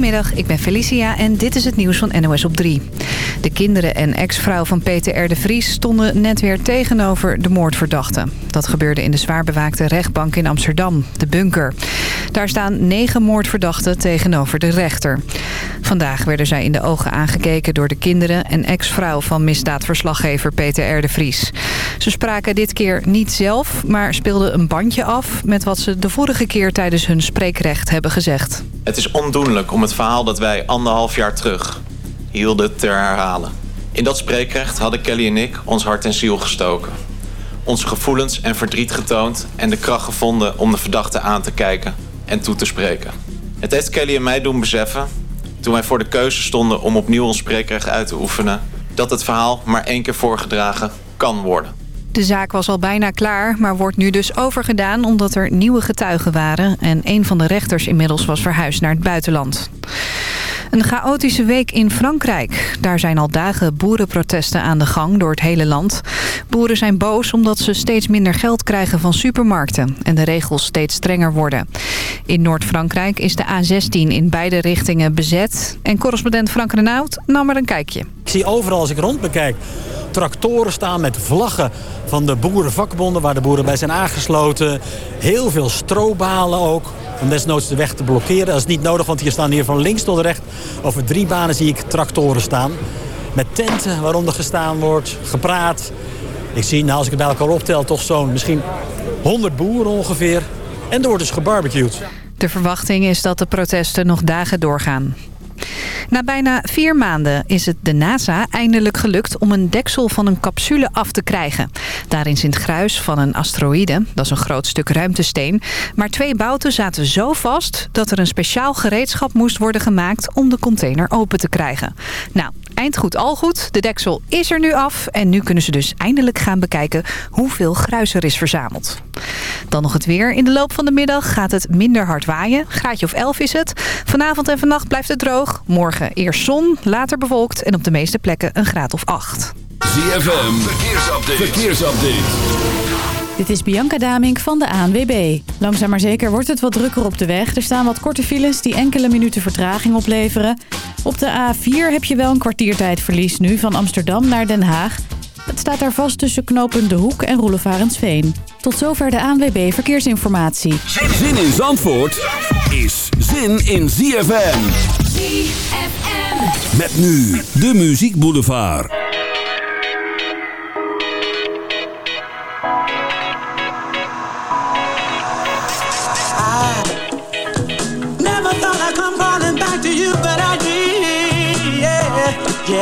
Goedemiddag, ik ben Felicia en dit is het nieuws van NOS op 3. De kinderen en ex-vrouw van Peter R. de Vries stonden net weer tegenover de moordverdachte. Dat gebeurde in de zwaar bewaakte rechtbank in Amsterdam, de bunker. Daar staan negen moordverdachten tegenover de rechter. Vandaag werden zij in de ogen aangekeken door de kinderen en ex-vrouw van misdaadverslaggever Peter R. de Vries. Ze spraken dit keer niet zelf, maar speelden een bandje af met wat ze de vorige keer tijdens hun spreekrecht hebben gezegd. Het is ondoenlijk om het verhaal dat wij anderhalf jaar terug hielden te herhalen. In dat spreekrecht hadden Kelly en ik ons hart en ziel gestoken. Onze gevoelens en verdriet getoond en de kracht gevonden om de verdachte aan te kijken en toe te spreken. Het heeft Kelly en mij doen beseffen, toen wij voor de keuze stonden om opnieuw ons spreekrecht uit te oefenen, dat het verhaal maar één keer voorgedragen kan worden. De zaak was al bijna klaar, maar wordt nu dus overgedaan omdat er nieuwe getuigen waren... en een van de rechters inmiddels was verhuisd naar het buitenland. Een chaotische week in Frankrijk. Daar zijn al dagen boerenprotesten aan de gang door het hele land. Boeren zijn boos omdat ze steeds minder geld krijgen van supermarkten... en de regels steeds strenger worden. In Noord-Frankrijk is de A16 in beide richtingen bezet. En correspondent Frank Renaud nam er een kijkje. Ik zie overal als ik rond bekijk tractoren staan met vlaggen van de boerenvakbonden... waar de boeren bij zijn aangesloten. Heel veel strobalen ook om desnoods de weg te blokkeren. Dat is niet nodig, want hier staan hier van links tot rechts... over drie banen zie ik tractoren staan. Met tenten waaronder gestaan wordt, gepraat. Ik zie, nou, als ik het bij elkaar optel, toch zo'n misschien 100 boeren ongeveer. En er wordt dus gebarbecued. De verwachting is dat de protesten nog dagen doorgaan. Na bijna vier maanden is het de NASA eindelijk gelukt om een deksel van een capsule af te krijgen. Daarin zit gruis van een asteroïde, dat is een groot stuk ruimtesteen. Maar twee bouten zaten zo vast dat er een speciaal gereedschap moest worden gemaakt om de container open te krijgen. Nou, eind goed al goed. De deksel is er nu af en nu kunnen ze dus eindelijk gaan bekijken hoeveel gruis er is verzameld. Dan nog het weer. In de loop van de middag gaat het minder hard waaien. Graadje of 11 is het. Vanavond en vannacht blijft het droog. Morgen eerst zon, later bewolkt en op de meeste plekken een graad of 8. ZFM, verkeersupdate. verkeersupdate. Dit is Bianca Damink van de ANWB. Langzaam maar zeker wordt het wat drukker op de weg. Er staan wat korte files die enkele minuten vertraging opleveren. Op de A4 heb je wel een kwartiertijdverlies nu van Amsterdam naar Den Haag. Het staat daar vast tussen knopen De Hoek en Roelevarensveen. Tot zover de ANWB Verkeersinformatie. Zin in Zandvoort is zin in ZFM. ZFM. Met nu de Muziek Boulevard.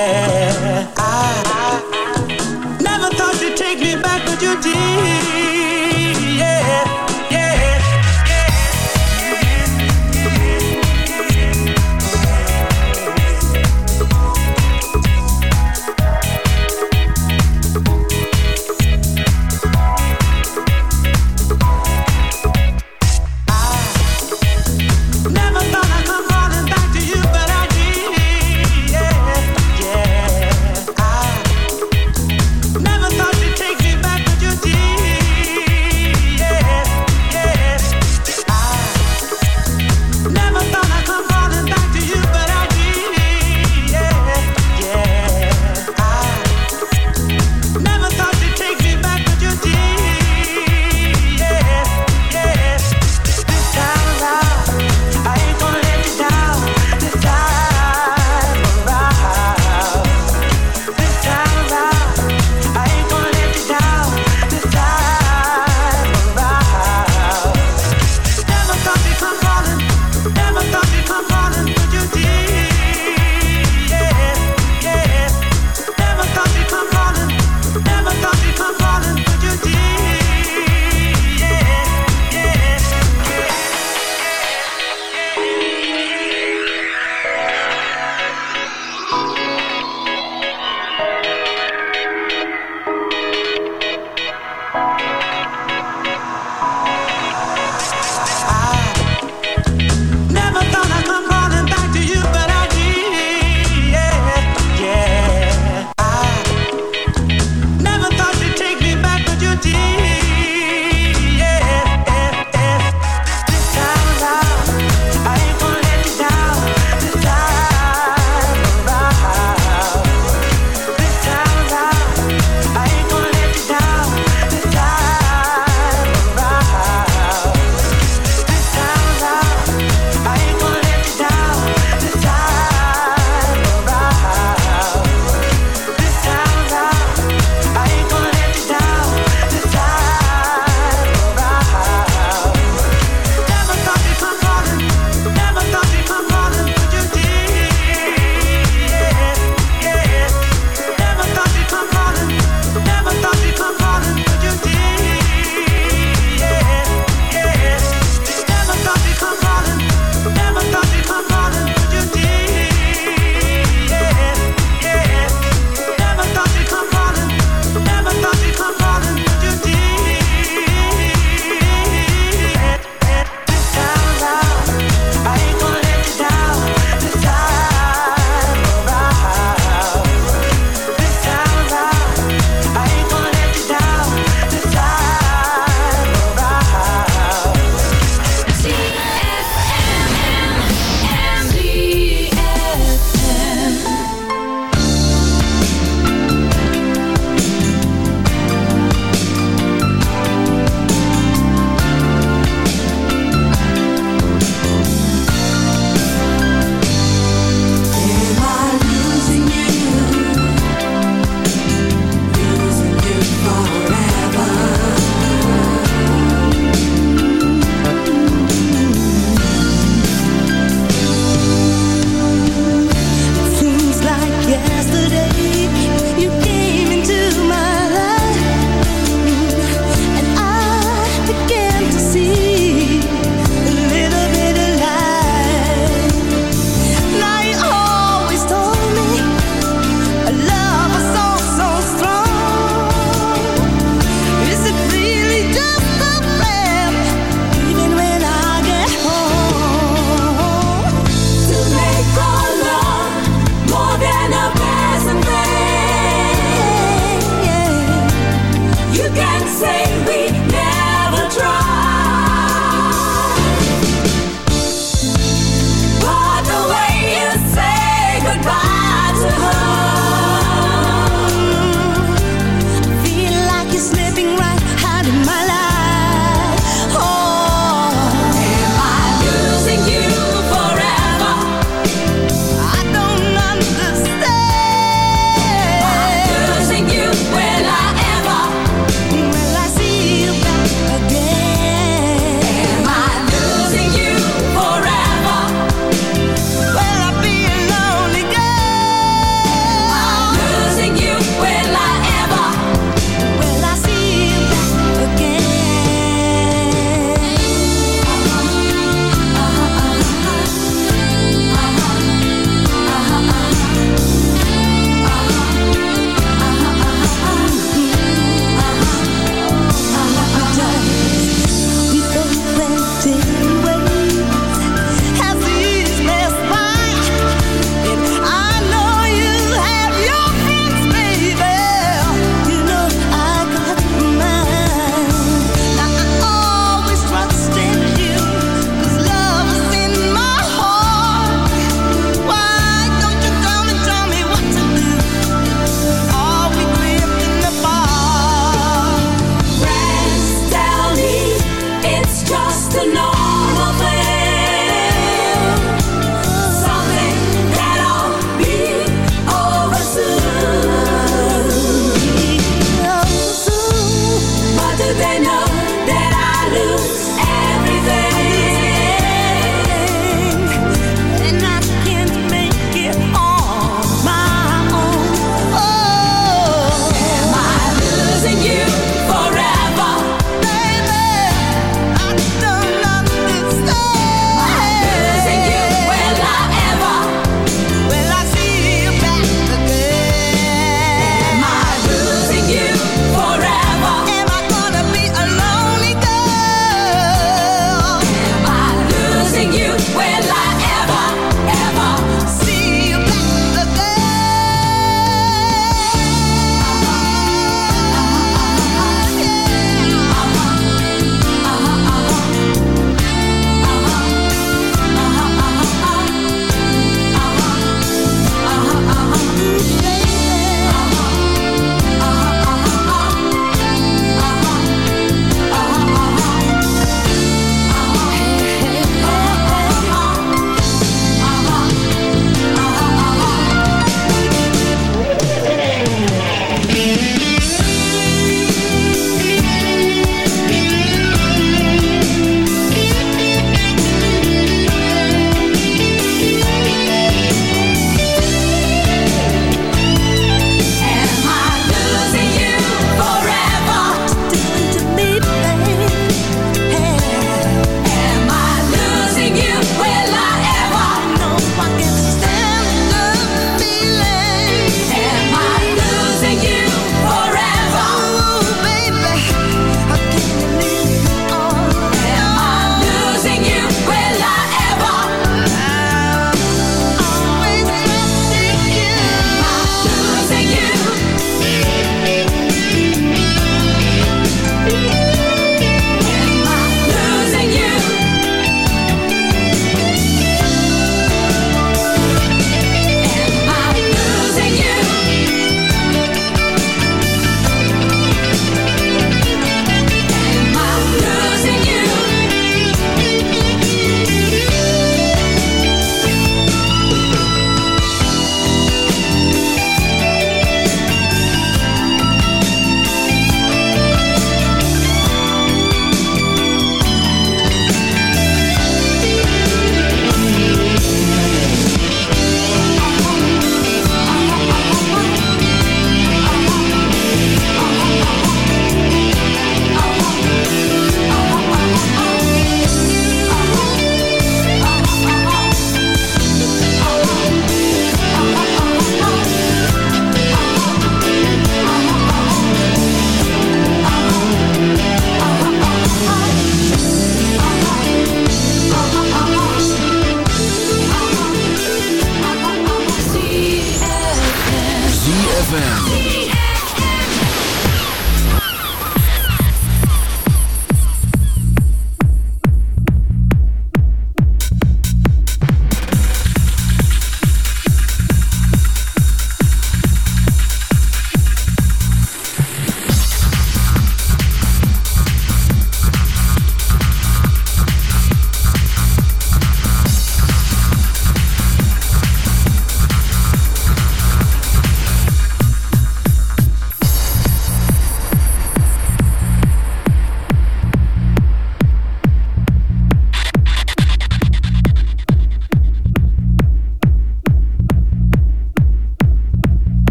है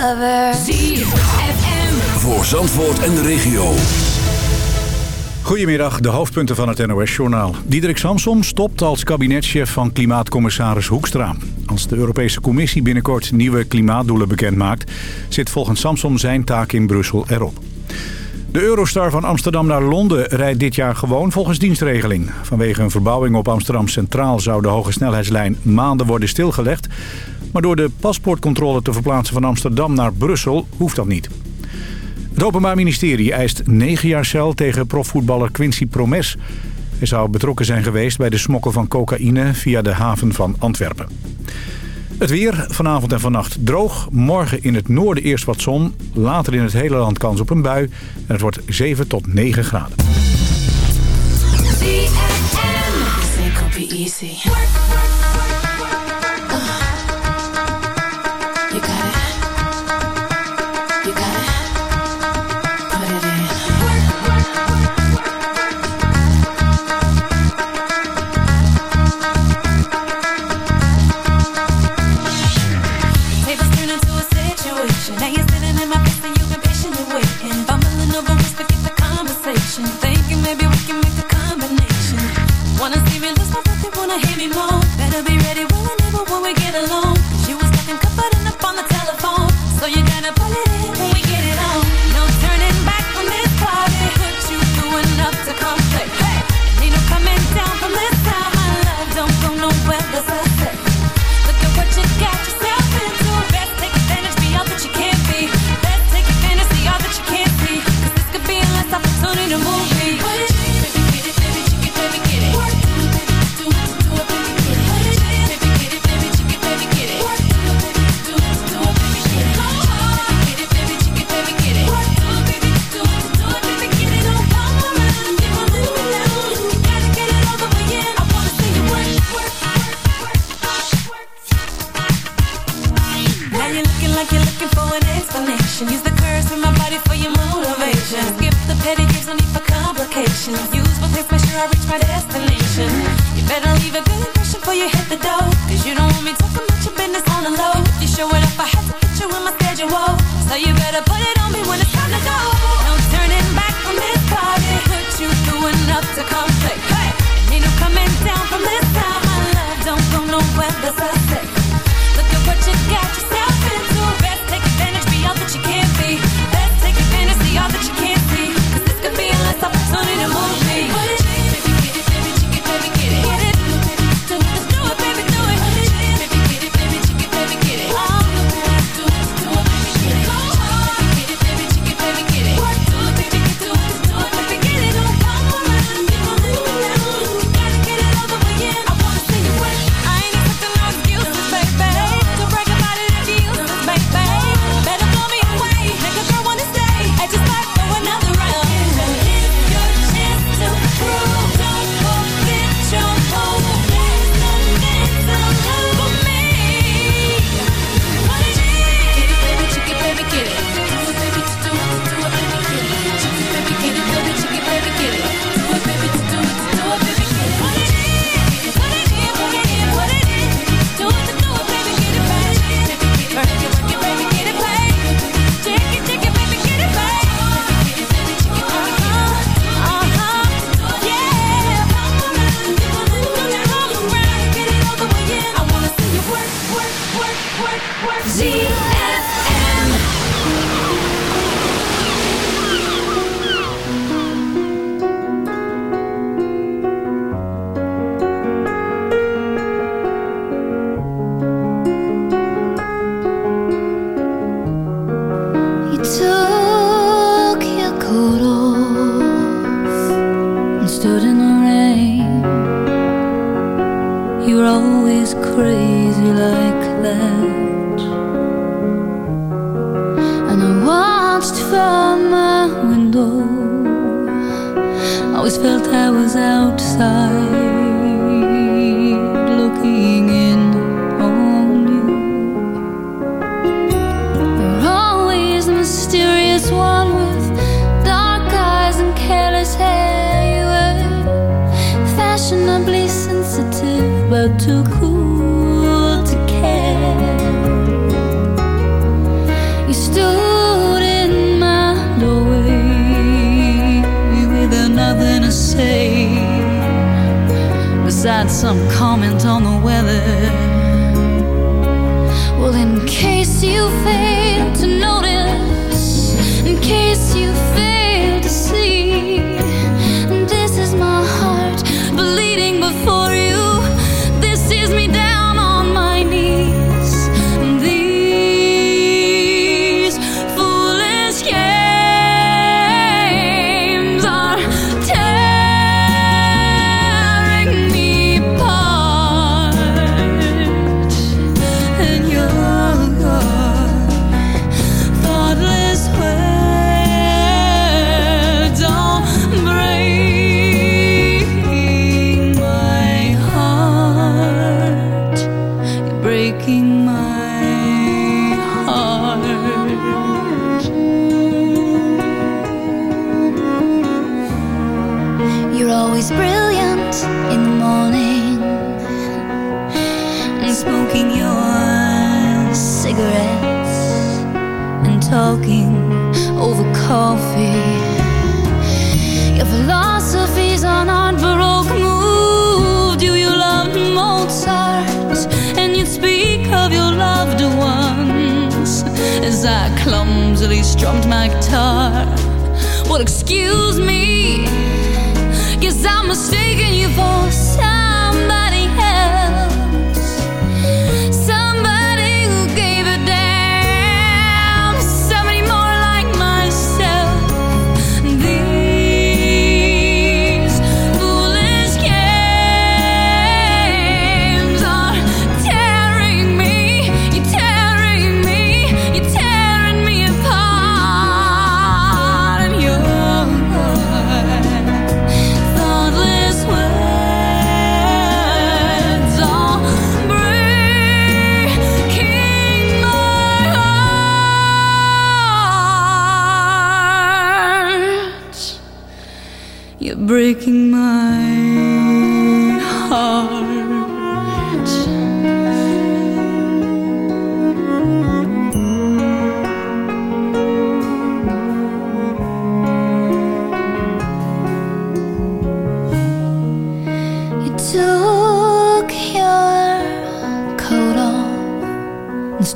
lover. FM. Voor Zandvoort en de regio. Goedemiddag, de hoofdpunten van het NOS-journaal. Diederik Samsom stopt als kabinetschef van klimaatcommissaris Hoekstra. Als de Europese Commissie binnenkort nieuwe klimaatdoelen bekendmaakt... zit volgens Samsom zijn taak in Brussel erop. De Eurostar van Amsterdam naar Londen rijdt dit jaar gewoon volgens dienstregeling. Vanwege een verbouwing op Amsterdam Centraal zou de hoge snelheidslijn maanden worden stilgelegd. Maar door de paspoortcontrole te verplaatsen van Amsterdam naar Brussel hoeft dat niet. Het Openbaar Ministerie eist 9 jaar cel tegen profvoetballer Quincy Promes. Hij zou betrokken zijn geweest bij de smokkel van cocaïne via de haven van Antwerpen. Het weer, vanavond en vannacht droog. Morgen in het noorden eerst wat zon. Later in het hele land kans op een bui. En het wordt 7 tot 9 graden.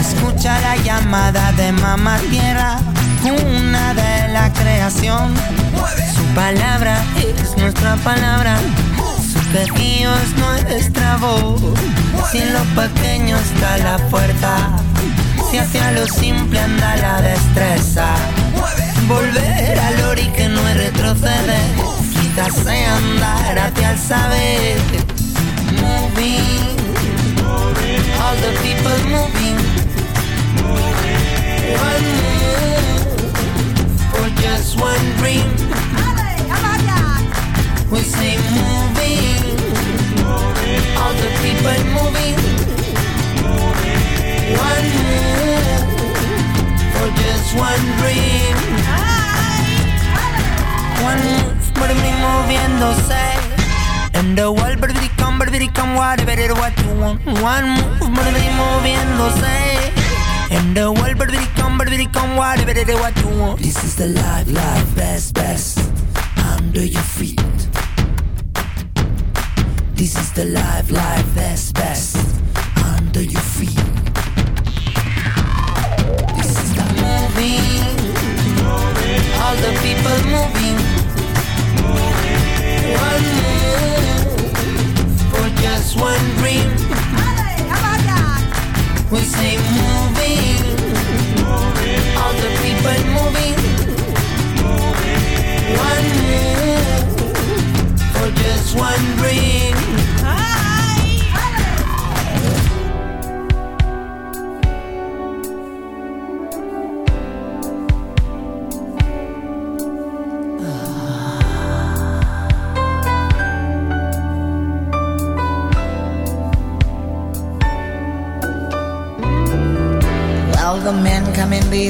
Escucha la llamada de mamá tierra, una de la creación. Su palabra es nuestra palabra, su pequeño es nuestra voz. Si en lo pequeño está la fuerza, si hacia lo simple anda la destreza. Volver al ori que no retrocede, quizás sea andar hacia el saber moving. All the people moving. One move or just one dream. We say moving. All the people moving. One move or just one dream. One move, but moviéndose. And the world, come, baby, come, whatever it what you want. One move, baby, moviéndose. And the world, baby, come, baby, come, whatever it what you want. This is the life, life, best, best. Under your feet. This is the life, life, best, best. Under your feet. This is the moving. All the people moving. One move just one dream. We say moving. All the people moving. One move for just one dream.